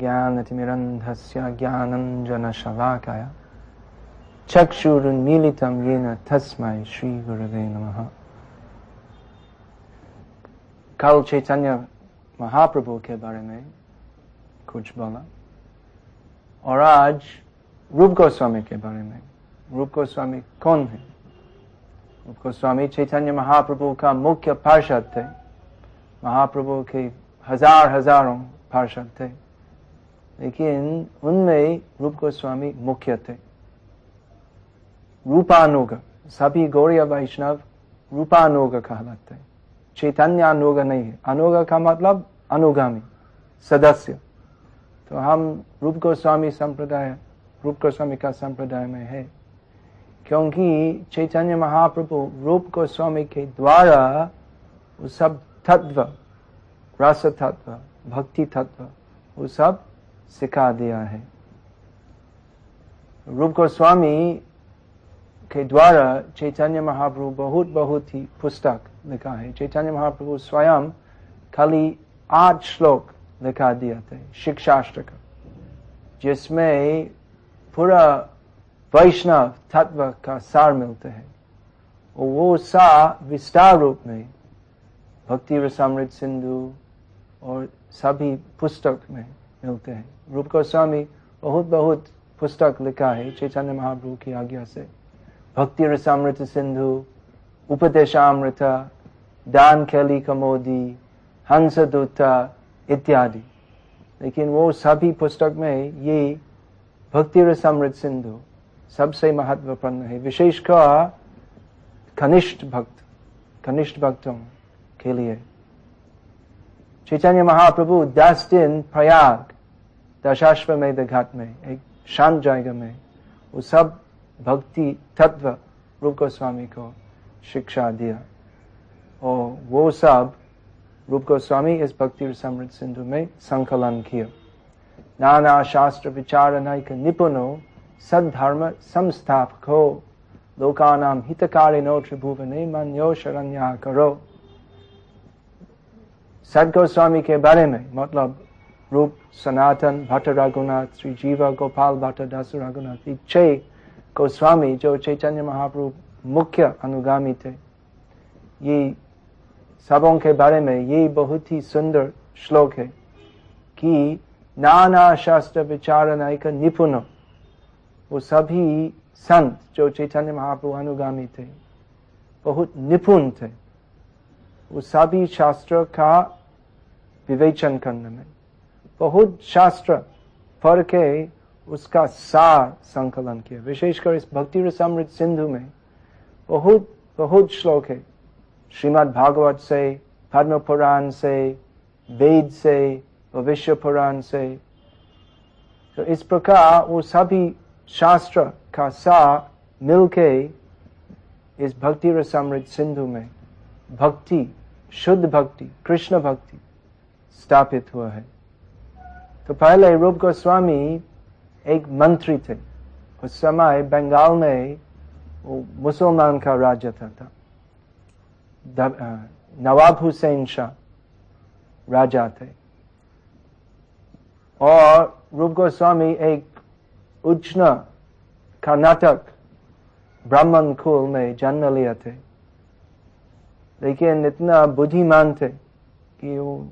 ज्ञानतिमिरन्धस्य ज्ञानञ्जनशलाकया चक्षुरुन्मीलितं येन तस्मै श्रीगुरवे नमः। कल चैतन्य महाप्रभु के बारे में कुछ बोला। और आज रूप गोस्वामी के बारे में रूप गोस्वामी कौन है? रूप गोस्वामी चैतन्य महाप्रभु का मुख्य पार्षद थे। महाप्रभु के हज़ार हज़ारों पार्षद थे। लेकिन उनमें रूप गोस्वामी मुख्य थे। रूपानुग, सभी गौरिया वैष्णव रूपानुग कहलाते हैं। चैतन्य अनुग नहीं है। अनुग का मतलब अनुगामी, सदस्य। तो हम रूप गोस्वामी संप्रदाय, रूप गोस्वामी का संप्रदाय में है, क्योंकि चैतन्य महाप्रभु रूप गोस्वामी के द्वारा वो सब तत्व, रस तत्व, भक्ति तत्व, वो सब सिखा दिया है। रूप गोस्वामी के द्वारा चैतन्य महाप्रभु बहुत बहुत ही पुस्तक लिखा है। चैतन्य महाप्रभु स्वयं खाली आठ श्लोक लिखा दिया थे शिक्षास्त्र का, जिसमें पूरा वैष्णव तत्व का सार मिलते हैं। और वो सा विस्तार रूप में भक्ति रसामृत सिंधु और सभी पुस्तक में मिलते हैं। रूप गोस्वामी बहुत बहुत पुस्तक लिखा है चैतन्य महाप्रभु की आज्ञा से। भक्ति रसामृत सिंधु, उपदेशामृत, दान खेली कमोदी, हंस दूता इत्यादि। लेकिन वो सभी पुस्तक में ये भक्ति रसामृत सिंधु सबसे महत्वपूर्ण है। विशेषकर कनिष्ठ भक्त, कनिष्ठ भक्तों के लिए। चैतन्य महाप्रभु दस दिन प्रयाग दशाश्वमेध घाट में एक शांत जगह में वो सब भक्ति तत्व रूप गोस्वामी को शिक्षा दिया और वो सब रूप गोस्वामी इस भक्ति समृद्ध सिंधु में संकलन किया नाना शास्त्र विचार नायक निपुणो सद्धर्म संस्थापको लोकानाम हितकारिणो त्रिभुवने मन्यो शरण्या करो सद गोस्वामी के बारे में मतलब रूप सनातन भट्ट रघुनाथ श्री जीवा गोपाल भट्ट दास रघुनाथ छह गोस्वामी जो चैतन्य महाप्रभु मुख्य अनुगामी थे ये सबों के बारे में ये बहुत ही सुंदर श्लोक है कि नाना शास्त्र विचार नायक निपुण वो सभी संत जो चैतन्य महाप्रभु अनुगामी थे बहुत निपुण थे वो सभी शास्त्र का विवेचन करने में। बहुत शास्त्र पढ़ के उसका सार संकलन किया। विशेषकर इस भक्ति रसामृत सिंधु में बहुत बहुत श्लोक है। श्रीमद् भागवत से, पद्म पुराण से, वेद से भविष्य पुराण से। तो इस प्रकार वो सभी शास्त्र का सार मिलके इस भक्ति रसामृत सिंधु में भक्ति शुद्ध भक्ति कृष्ण भक्ति स्थापित हुआ है। तो पहले रूप गोस्वामी एक मंत्री थे। उस समय बंगाल में मुसलमान का राज्य था, था। नवाब हुसैन शाह राजा थे। और रूप गोस्वामी एक उच्चना कर्नाटक ब्राह्मण कुल में जन्म लिया थे। लेकिन इतना बुद्धिमान थे कि वो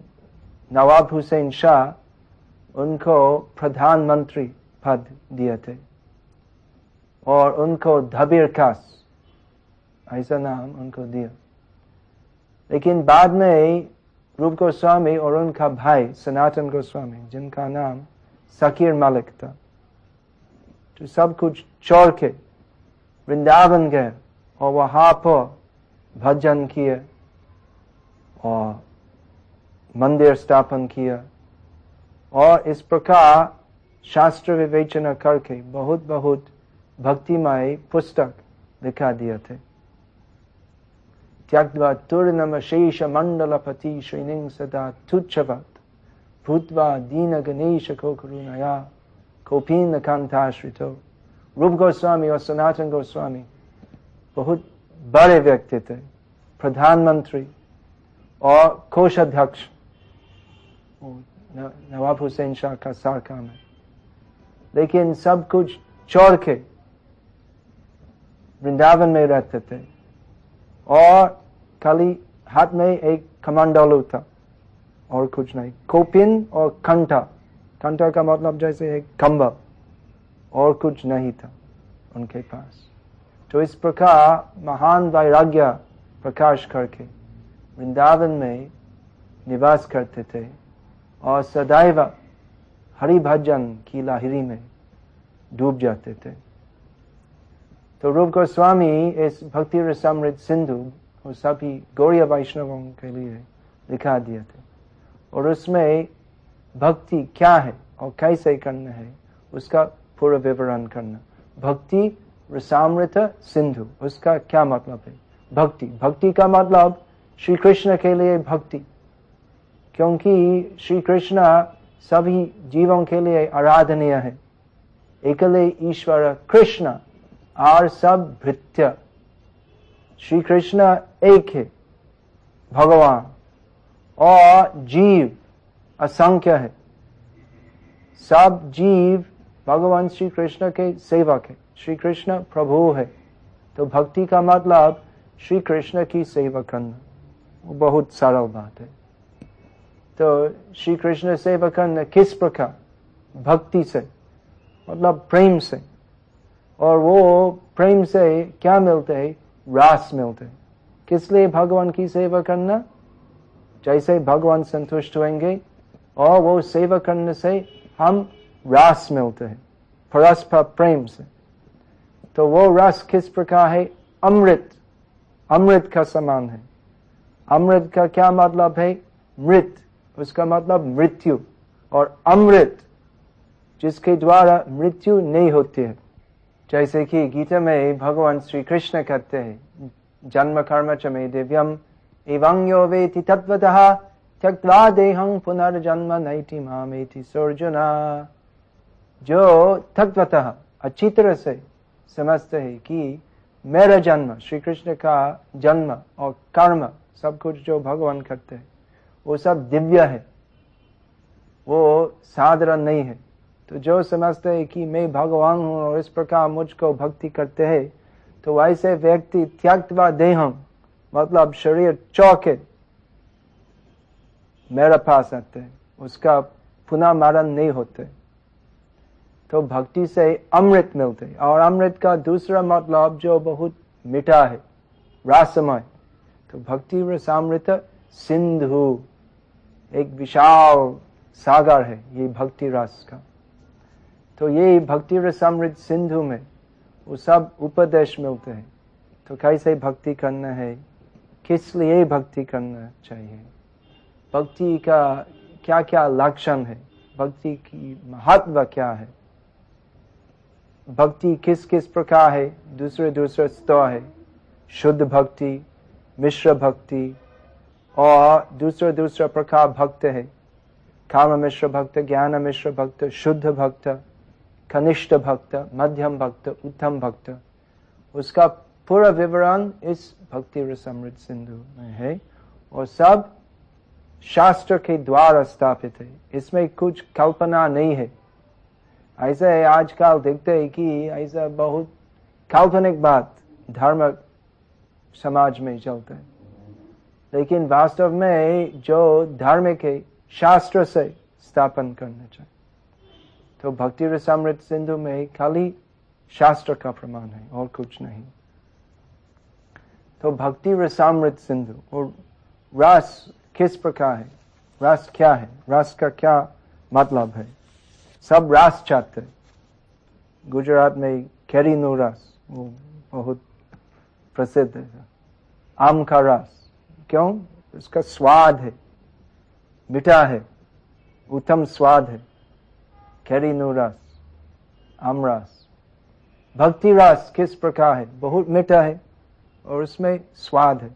नवाब हुसैन शाह उनको प्रधानमंत्री पद दिए थे और उनको धबीर खास ऐसा नाम उनको दिया। लेकिन बाद में रूप गोस्वामी और उनका भाई सनातन गोस्वामी, जिनका नाम सकीर मालिक था तो सब कुछ छोड़ के वृंदावन गए और वहाँ पर भजन किए और मंदिर स्थापन किया और इस प्रकार शास्त्र विवेचना करके बहुत बहुत भक्तिमय पुस्तक लिखा दिए थे। त्यक्वा तुर्नम शेष मंडलपति श्रीनिंग सदा तुच्छवत, भूतवा दीन गणेश को करुणया कोपीन कांताश्रितो रूप गोस्वामी और सनातन गोस्वामी, बहुत बड़े व्यक्ति थे, प्रधानमंत्री और कोषाध्यक्ष। नवाब हुसैन शाह का सारका में लेकिन सब कुछ छोड़ के वृंदावन में रहते थे और खाली हाथ में एक कमांडोलू था और कुछ नहीं। कोपिन और कंठा। कंठा का मतलब जैसे एक कंबल और कुछ नहीं था उनके पास। तो इस प्रकार महान वैराग्य प्रकाश करके वृंदावन में निवास करते थे और सदैव हरि भजन की लाहिरी में डूब जाते थे। तो रूप गोस्वामी इस भक्ति रसमृत सिंधु और सभी गौरी वैष्णवों के लिए लिखा दिए थे और उसमें भक्ति क्या है और कैसे करना है उसका पूरा विवरण करना। भक्ति रसामृत सिंधु उसका क्या मतलब है भक्ति भक्ति का मतलब श्री कृष्ण के लिए भक्ति क्योंकि श्री कृष्ण सभी जीवों के लिए आराधनीय है एकले ईश्वर कृष्ण और सब भृत्य श्री कृष्ण एक है भगवान और जीव असंख्य है सब जीव भगवान श्री कृष्ण के सेवक है श्री कृष्ण प्रभु है। तो भक्ति का मतलब श्री कृष्ण की सेवा करना। वो बहुत सरल बात है। तो श्री कृष्ण सेवा करना किस प्रकार? भक्ति से मतलब प्रेम से। और वो प्रेम से क्या मिलते है? रास मिलते है। किस लिए भगवान की सेवा करना? जैसे भगवान संतुष्ट होंगे, और वो सेवा करने से हम रास मिलते हैं। परस्पर प्रेम से। तो वो रस किस प्रकार है? अमृत। अमृत का समान है। अमृत का क्या मतलब है? मृत। उसका मतलब मृत्यु। और अमृत, जिसके द्वारा मृत्यु नहीं होती है। जैसे कि गीता में भगवान श्री कृष्ण कहते हैं जन्म कर्म च मे दिव्यम एवं यो वेति तत्वतः त्यक्वा देहं पुनर्जन्म नैति मामेति सोर्जुना जो तत्वतः अच्छी तरह से समझते हैं कि मेरा जन्म श्री कृष्ण का जन्म और कर्म, सब कुछ जो भगवान करते हैं, वो सब दिव्य है। वो साधारण नहीं है। तो जो समझते हैं कि मैं भगवान हूँ और इस प्रकार मुझको भक्ति करते हैं तो वैसे व्यक्ति त्यक्तवा देहम मतलब शरीर चौके, मेरा पास आते हैं। उसका पुनः मरण नहीं होते। तो भक्ति से अमृत मिलते और अमृत का दूसरा मतलब जो बहुत मीठा है, रासमय तो भक्ति रसामृत सिंधु, एक विशाल सागर है ये भक्ति रस का। तो ये भक्ति रसामृत सिंधु में वो सब उपदेश मिलते हैं। तो कैसे भक्ति करना है? किस लिए भक्ति करना चाहिए? भक्ति का क्या क्या लक्षण है? भक्ति की महत्व क्या है? भक्ति किस किस प्रकार है? दूसरे दूसरे स्तर है। शुद्ध भक्ति, मिश्र भक्ति और दूसरा दूसरा प्रकार भक्त है। काम मिश्र भक्त, ज्ञान मिश्र भक्त, शुद्ध भक्त, कनिष्ठ भक्त, मध्यम भक्त, उत्तम भक्त। उसका पूरा विवरण इस भक्ति रसमृत सिंधु में है और सब शास्त्र के द्वारा स्थापित है। इसमें कुछ कल्पना नहीं है। ऐसे आजकल देखते हैं कि ऐसा बहुत काल्पनिक बात धर्म समाज में चलता है। लेकिन वास्तव में जो धार्मिक है, शास्त्र से स्थापन करना चाहिए। तो भक्ति रसामृत सिंधु में खाली शास्त्र का प्रमाण है और कुछ नहीं। तो भक्ति रसामृत सिंधु और रस किस प्रकार है? रस क्या है? रस का क्या मतलब है? सब रास चाहते गुजरात में कैरी नो रस, वो बहुत प्रसिद्ध है। आम का रास, क्यों? उसका स्वाद है, मीठा है, उत्तम स्वाद है। कैरी नो रस, आम रास। भक्ति रास किस प्रकार है? बहुत मीठा है और उसमें स्वाद है।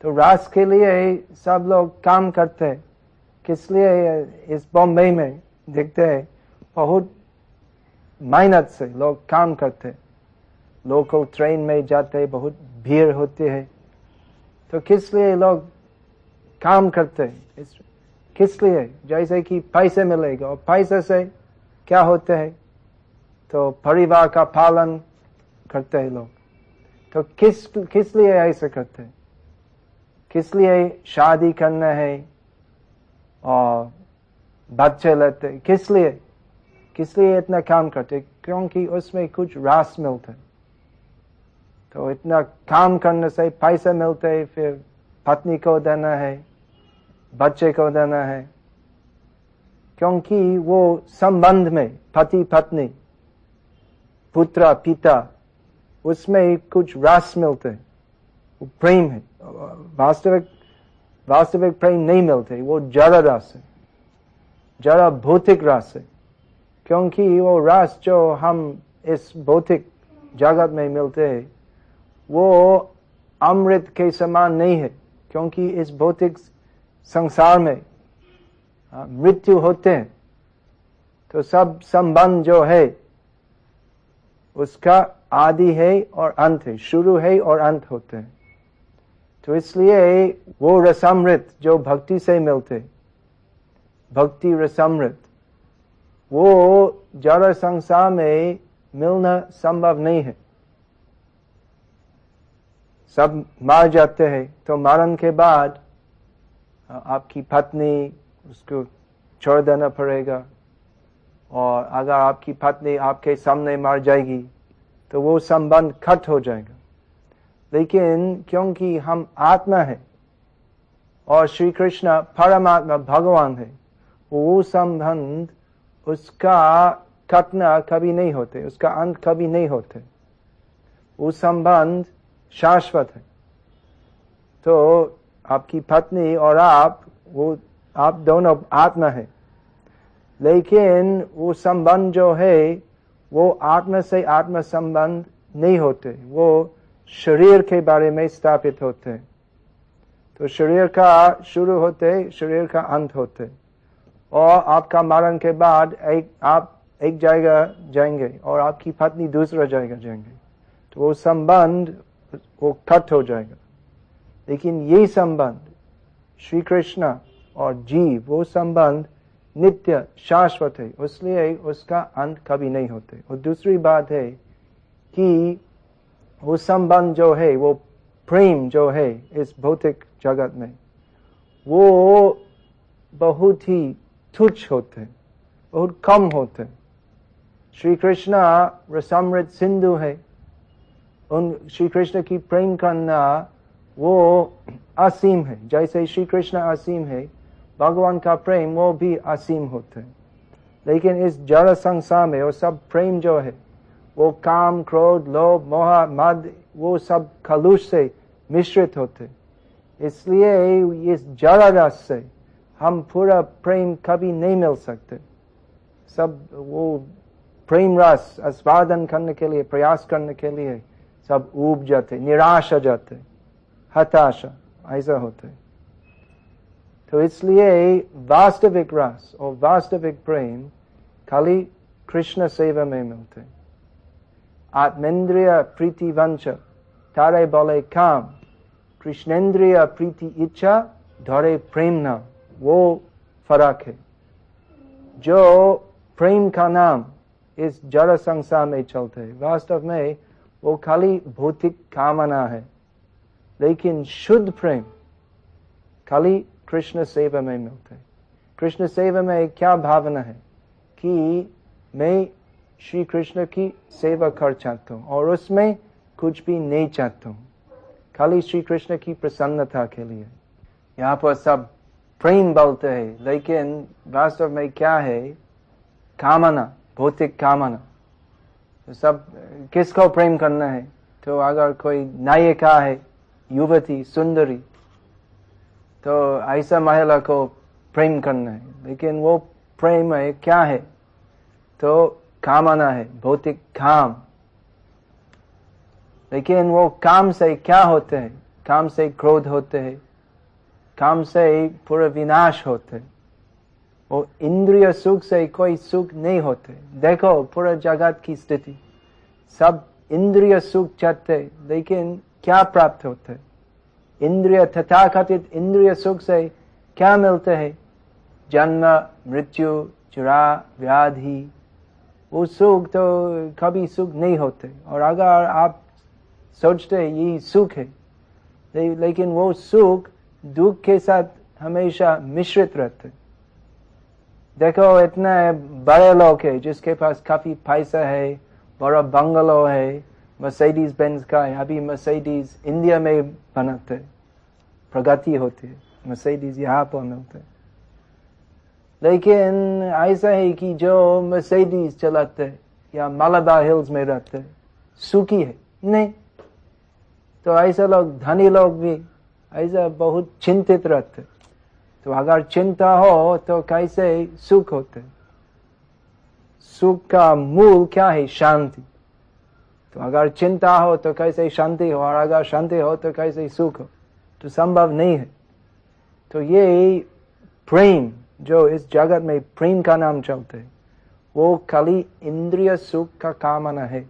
तो रास के लिए सब लोग काम करते हैं। किस लिए इस बॉम्बे में? देखते हैं, बहुत मेहनत से लोग काम करते लोकल ट्रेन में जाते बहुत भीड़ होती है। तो किस लिए लोग काम करते इस किस लिए? जैसे कि पैसे मिलेगा, और पैसे से क्या होते हैं? तो परिवार का पालन करते हैं लोग। तो किस किस लिए ऐसे करते हैं? किस लिए शादी करना है? और बच्चे लेते, किस लिए? किस लिए इतना काम करते? क्योंकि उसमें कुछ रास मिलते। तो इतना काम करने से पैसे मिलते, फिर पत्नी को देना है, बच्चे को देना है। क्योंकि वो संबंध में पति, पत्नी, पुत्र, पिता, उसमें कुछ रस मिलते। प्रेम है। वास्तविक वास्तविक प्रेम नहीं मिलते, वो जड़ रस है। जरा भौतिक रस है क्योंकि वो रस जो हम इस भौतिक जगत में मिलते हैं, वो अमृत के समान नहीं है। क्योंकि इस भौतिक संसार में मृत्यु होते हैं। तो सब संबंध जो है, उसका आदि है और अंत है, शुरू है और अंत होते हैं। तो इसलिए वो रसामृत जो भक्ति से मिलते भक्ति रसमृत वो जड़ संसार में मिलना संभव नहीं है। सब मार जाते हैं। तो मारन के बाद आपकी पत्नी उसको छोड़ देना पड़ेगा। और अगर आपकी पत्नी आपके सामने मार जाएगी तो वो संबंध खट हो जाएगा। लेकिन क्योंकि हम आत्मा है और श्री कृष्ण परमात्मा भगवान है वो संबंध उसका कटना कभी नहीं होते, उसका अंत कभी नहीं होते। वो संबंध शाश्वत है। तो आपकी पत्नी और आप, वो, आप दोनों आत्मा है। लेकिन वो संबंध जो है, वो आत्मा से आत्मा संबंध नहीं होते। वो शरीर के बारे में स्थापित होते तो शरीर का शुरू होते, शरीर का अंत होते। और आपका मरण के बाद एक, आप एक जगह जाएँगे और आपकी पत्नी दूसरा जगह जाएँगे। तो वो संबंध वो कट हो जाएगा। लेकिन ये संबंध श्री कृष्ण और जीव, वो संबंध नित्य शाश्वत है। इसलिए उसका अंत कभी नहीं होते। और दूसरी बात है कि वो संबंध जो है, वो प्रेम जो है इस भौतिक जगत में, वो बहुत ही तुच्छ होते बहुत कम होते श्री कृष्ण रसमृत सिंधु है। उन श्री कृष्ण की प्रेम करना वो असीम है। जैसे श्री कृष्ण असीम है, भगवान का प्रेम वो भी असीम होते हैं। लेकिन इस जड़ संसार में वो सब प्रेम जो है, वो काम, क्रोध, लोभ, मोह, मद, वो सब खलुष से मिश्रित होते इसलिए इस जड़ रस से हम पूरा प्रेम कभी नहीं मिल सकते। सब वो प्रेम रस, आस्वादन करने के लिए, प्रयास करने के लिए सब उब जाते, निराश हो जाते, हताशा, ऐसा होते। तो इसलिए वास्तविक रस और वास्तविक प्रेम खाली कृष्ण सेवा में मिलते। आत्मेंद्रिय प्रीति वंश, तारे बोले काम कृष्णेन्द्रिय प्रीति इच्छा, धरे प्रेम न वो फ़र्क है। जो प्रेम का नाम इस जड़ संसार में चलते है, वास्तव में वो खाली भौतिक कामना है, लेकिन शुद्ध प्रेम खाली कृष्ण सेवा में मिलते है। कृष्ण सेवा में क्या भावना है कि मैं श्री कृष्ण की सेवा कर चाहता हूँ और उसमें कुछ भी नहीं चाहता हूँ। खाली श्री कृष्ण की प्रसन्नता के लिए। यहाँ पर सब प्रेम बोलते हैं, लेकिन वास्तव में क्या है? कामना, भौतिक कामना। तो सब, किसको प्रेम करना है? तो अगर कोई नायिका है, युवती, सुंदरी तो ऐसा महिला को प्रेम करना है। लेकिन वो प्रेम है, क्या है? तो कामना है, भौतिक काम। लेकिन वो काम से क्या होते हैं? काम से क्रोध होते हैं। काम से पूरा विनाश होते। वो इंद्रिय सुख से कोई सुख नहीं होते। देखो, पूरा जगत की स्थिति। सब इंद्रिय सुख चाहते, लेकिन क्या प्राप्त होते? इंद्रिय तथाकथित इंद्रिय सुख से क्या मिलते हैं? जन्म, मृत्यु, चुरा, व्याधि। वो सुख तो कभी सुख नहीं होते। और अगर आप सोचते ये सुख है। लेकिन वो सुख दुख के साथ हमेशा मिश्रित रहते देखो, इतने बड़े लोग है जिसके पास काफ़ी पैसा है, बड़ा बंगलो है, मर्सिडीज बेंज का है, अभी मर्सिडीज इंडिया में बनाते प्रगति होती है, मर्सिडीज यहाँ पर मिलते लेकिन ऐसा है कि जो मर्सिडीज चलाते या मालाबा हिल्स में रहते सुखी है। नहीं तो ऐसे लोग, धनी लोग भी ऐसा बहुत चिंतित रहते। तो अगर चिंता हो तो कैसे सुख होते? सुख का मूल क्या है? शांति। तो अगर चिंता हो तो कैसे शांति हो? और अगर शांति हो तो कैसे सुख हो? तो संभव नहीं है। तो ये प्रेम, जो इस जगत में प्रेम का नाम चलते वो खाली इंद्रिय सुख का कामना है।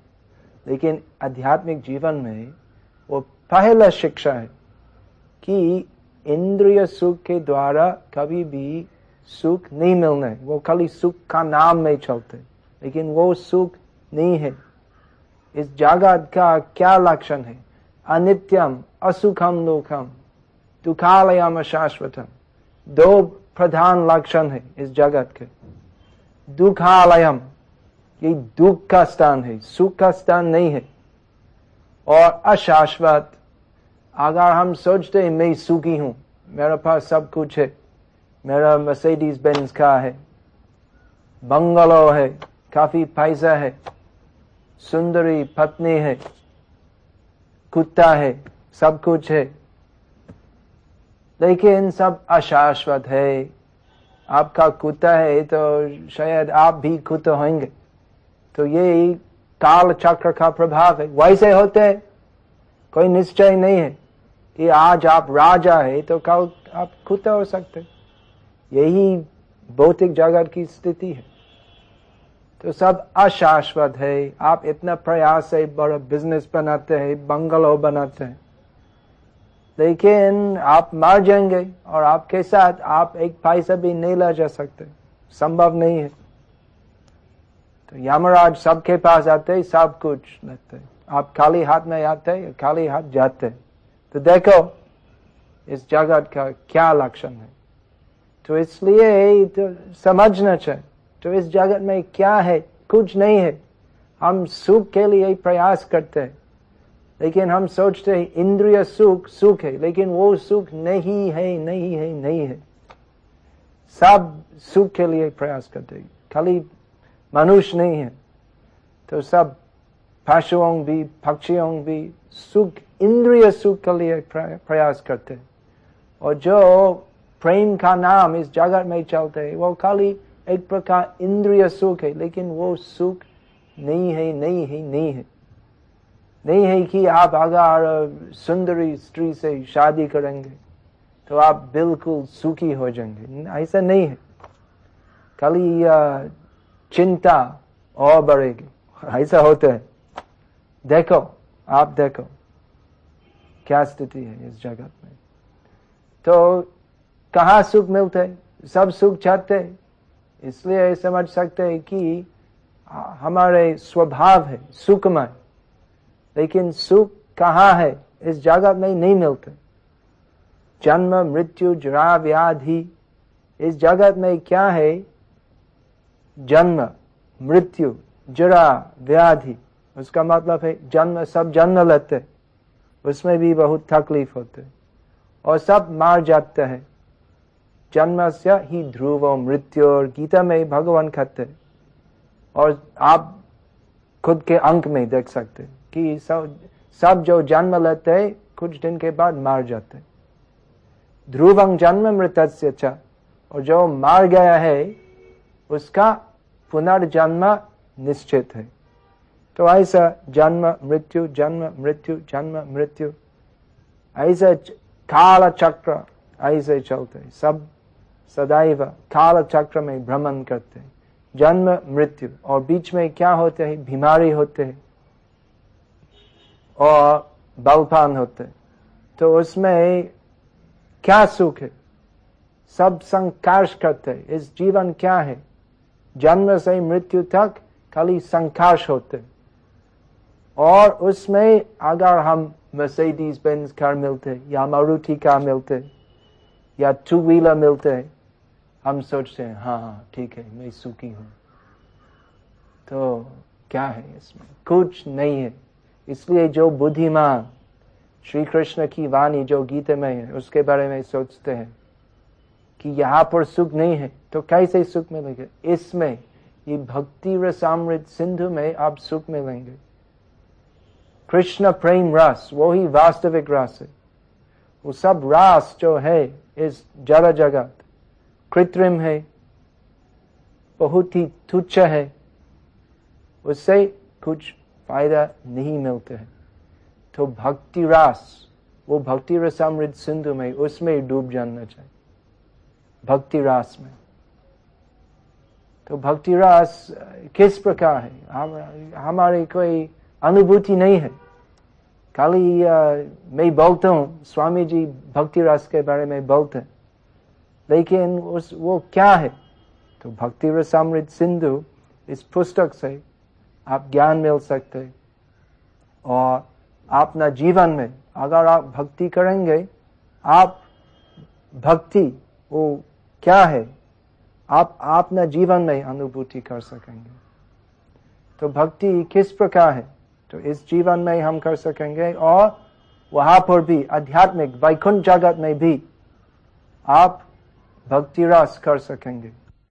लेकिन आध्यात्मिक जीवन में वो पहला शिक्षा है। कि इंद्रिय सुख के द्वारा कभी भी सुख नहीं मिलना है। वो खाली सुख का नाम में चलते लेकिन वो सुख नहीं है। इस जगत का क्या लक्षण है? अनित्यम, असुखम, दुखम, दुखालयम शाश्वतम दो प्रधान लक्षण है इस जगत के। दुखालयम, ये दुख का स्थान है, सुख का स्थान नहीं है। और अशाश्वत अगर हम सोचते हैं, मैं सुखी हूँ। मेरे पास सब कुछ है। मेरा मर्सिडीज बेंज का है। बंगलो है। काफ़ी पैसा है। सुंदरी पत्नी है। कुत्ता है। सब कुछ है। लेकिन सब अशाश्वत है। आपका कुत्ता है तो शायद आप भी कुत्ता होंगे। तो ये काल चक्र का प्रभाव है। वैसे होते हैं। कोई निश्चय नहीं है। कि आज आप राजा है तो कल आप खुद हो सकते यही भौतिक जगत की स्थिति है। तो सब अशाश्वत है। आप इतना प्रयास से बड़ा बिज़नेस बनाते हैं बंगलो बनाते हैं। लेकिन आप मर जाएँगे और आपके साथ आप एक पैसा भी नहीं ला जा सकते। संभव नहीं है। तो यमराज सबके पास आते सब कुछ लेते आप खाली हाथ में आते खाली हाथ जाते हैं। तो देखो, इस जगत का क्या लक्षण है? तो इसलिए तो समझना चाहिए तो इस जगत में क्या है? कुछ नहीं है। हम सुख के लिए प्रयास करते हैं। लेकिन हम सोचते हैं, इंद्रिय सुख सुख है, लेकिन वो सुख नहीं है नहीं है नहीं है। सब सुख के लिए प्रयास करते हैं। खाली मनुष्य नहीं है तो सब पशुओं भी पक्षियों भी सुख इंद्रिय सुख के लिए प्रयास करते और जो प्रेम का नाम इस जगत में चलते वो खाली एक प्रकार इंद्रिय सुख है लेकिन वो सुख नहीं है नहीं है नहीं है नहीं है कि आप अगर सुंदरी स्त्री से शादी करेंगे तो आप बिल्कुल सुखी हो जाएँगे ऐसा नहीं है खाली चिंता और बढ़ेगी ऐसा होता है देखो, आप देखो, क्या स्थिति है इस जगत में? तो कहा सुख मिलते सब सुख चाहते इसलिए समझ सकते हैं कि हमारे स्वभाव है सुखमय। लेकिन सुख कहाँ है? इस जगत में नहीं मिलते जन्म, मृत्यु जरा व्याधि, इस जगत में क्या है? जन्म, मृत्यु जरा व्याधि। उसका मतलब है, जन्म, सब जन्म लेते उसमें भी बहुत तकलीफ़ होते और सब मार जाते हैं। जन्म से ही ध्रुव, मृत्यु और गीता में भगवान कहते और आप खुद के अंक में देख सकते कि सब सब जो जन्म लेते हैं, कुछ दिन के बाद मार जाते ध्रुवं जन्म मृत से अच्छा और जो मार गया है, उसका पुनर्जन्म निश्चित है। तो ऐसा जन्म मृत्यु जन्म मृत्यु जन्म मृत्यु ऐसा काल चक्र ऐसे चलते सब सदैव काल चक्र में भ्रमण करते जन्म मृत्यु और बीच में क्या होते हैं बीमारी होते हैं और बलपान होते तो उसमें क्या सुख है सब संघर्ष करते इस जीवन क्या है जन्म से मृत्यु तक खाली संघर्ष होते और उसमें अगर हम मर्सिडीज बेंज कार मिलते, या मारुति कार मिलते, या टू व्हीलर मिलते, हम सोचते हैं हाँ हाँ ठीक है, मैं सुखी हूँ। तो क्या है इसमें? कुछ नहीं है। इसलिए जो बुद्धिमान श्री कृष्ण की वाणी, जो गीता में है, उसके बारे में सोचते हैं कि यहाँ पर सुख नहीं है तो कैसे सुख मिलेगा? इसमें ये भक्ति रसामृत सिंधु में आप सुख मिलेंगे। कृष्ण प्रेम रस वो ही वास्तविक रस है वो सब रास जो है इस जड़ जगत कृत्रिम है बहुत ही तुच्छ है उससे कुछ फ़ायदा नहीं मिलता है तो भक्ति रास वो भक्ति रसामृत सिंधु में उसमें डूब जाना चाहिए भक्ति रास में तो भक्ति रास किस प्रकार है हम हमारी कोई अनुभूति नहीं है। खाली मैं बोलता हूँ, स्वामी जी भक्ति रस के बारे में बोलते हैं। लेकिन उस, वो क्या है? तो भक्ति रसामृत सिंधु इस पुस्तक से आप ज्ञान मिल सकते और अपना जीवन में अगर आप भक्ति करेंगे, आप भक्ति, वो क्या है? आप अपना जीवन में अनुभूति कर सकेंगे। तो भक्ति किस प्रकार है? तो इस जीवन में हम कर सकेंगे और वहाँ पर भी, आध्यात्मिक, वैकुंठ जगत में भी आप भक्ति रस कर सकेंगे।